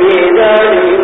بذلك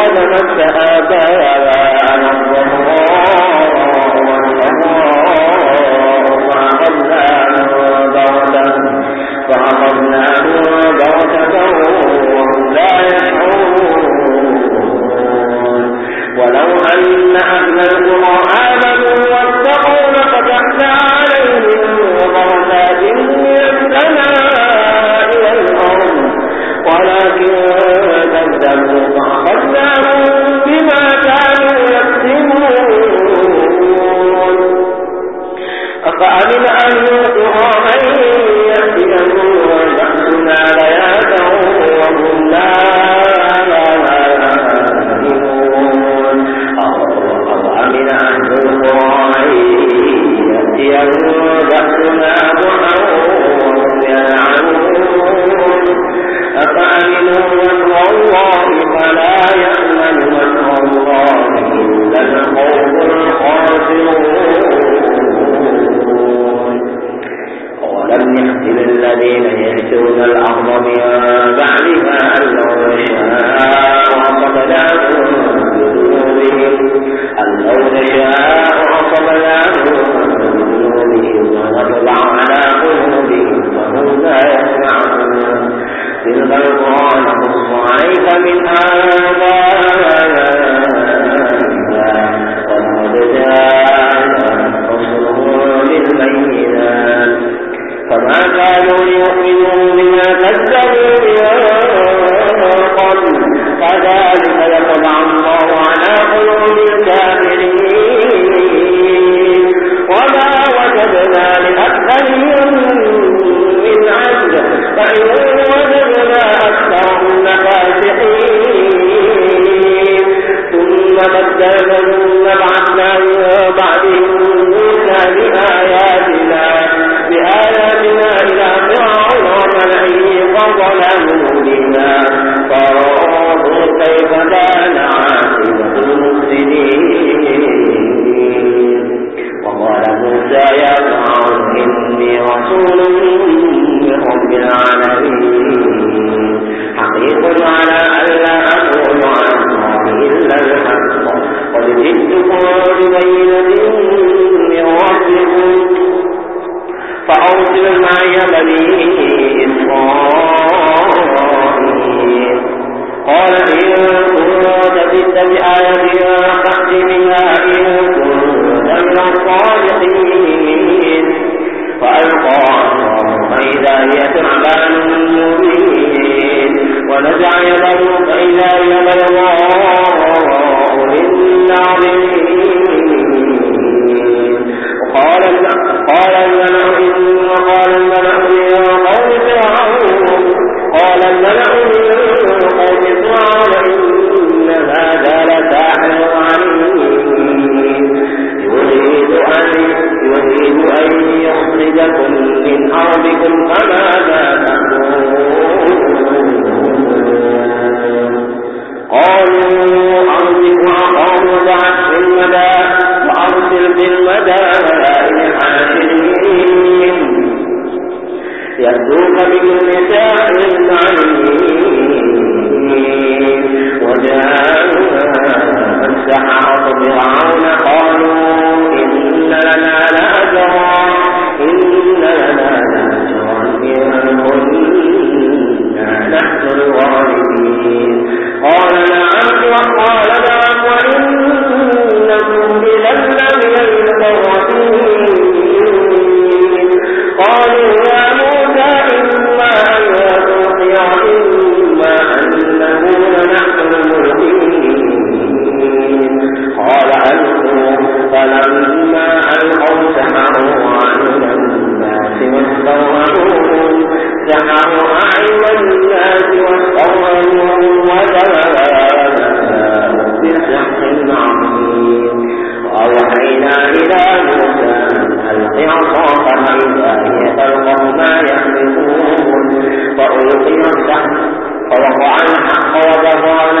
قد مس آباءنا فأمن فما كانوا يؤمنون بما كذبوا قال إن كنت جدا بآياتنا ويقيم الدهر فوضع الحق وضع على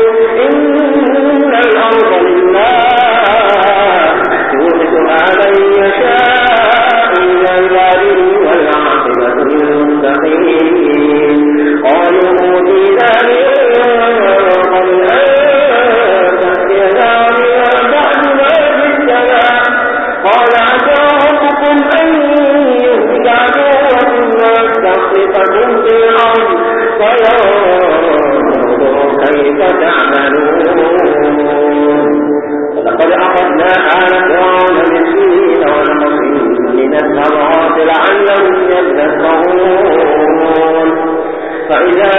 فإذا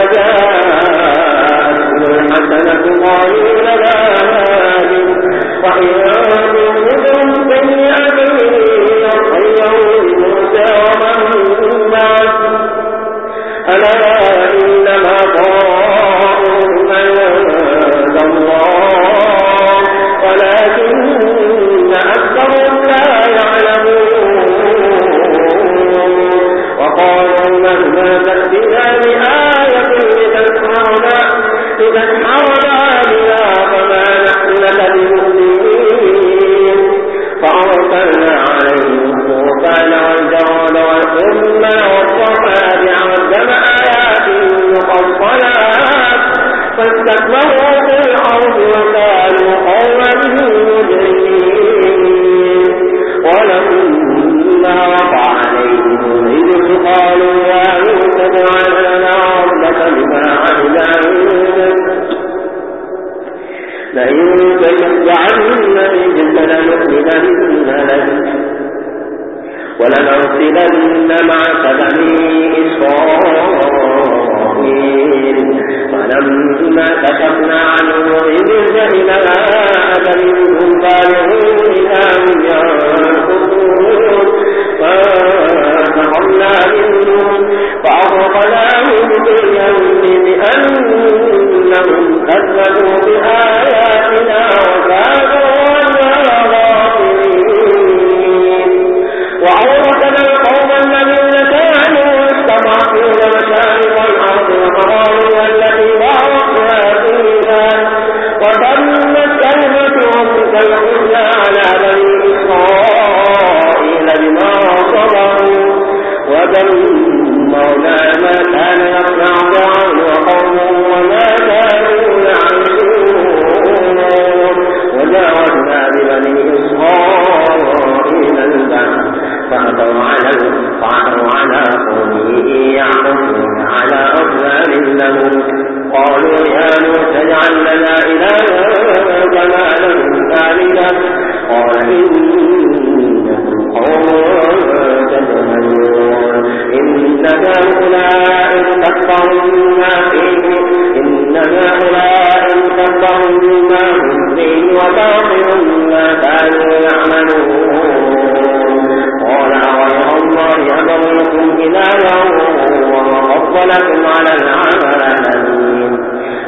لكم على العالمين.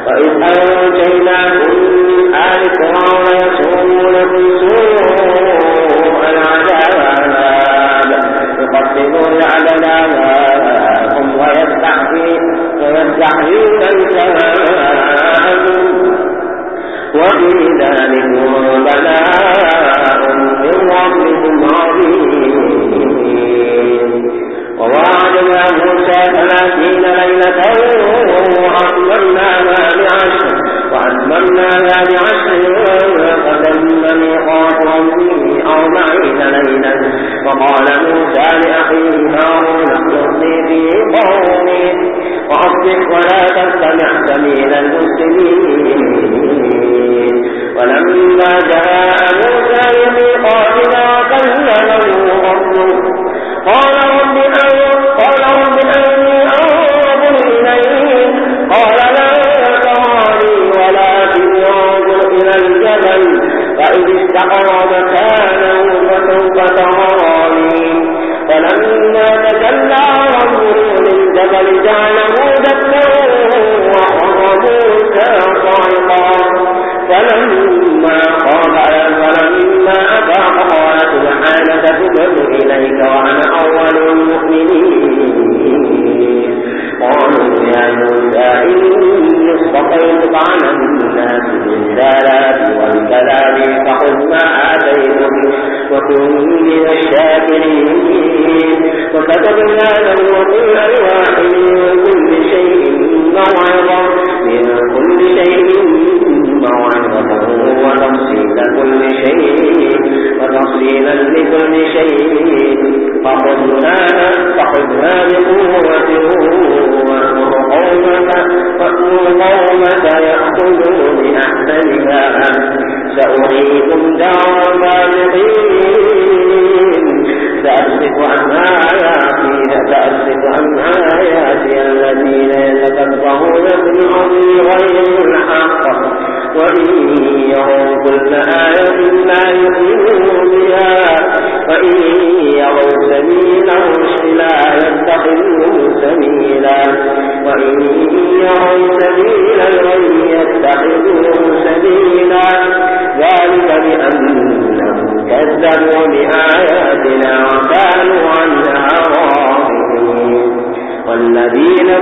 وإذ أنجيناكم آل فرعون يسومونكم سوء العذاب يقتلون أبناءهم ويستحيون نساءهم وفي ذلك بلاء من ربكم عظيم. ووعدناهم فقال موسى لأخيه هارون اخلصني في قومي وأصلح ولا تستمع سبيل المسلمين. ولما جاء موسى لميقاتنا كلمه ربه قال رب أن عن الناس بالزلات والكلام فخذ ما آتيتم وكن من الشاكرين. وكتبنا له في الألواح من كل شيء موعظة من كل شيء موعظة وتفصيل كل شيء وتفصيلا لكل شيء. فخذها فخذها بقوة القوم فأتوا القوم فيأخذوا بأحسنها سأريد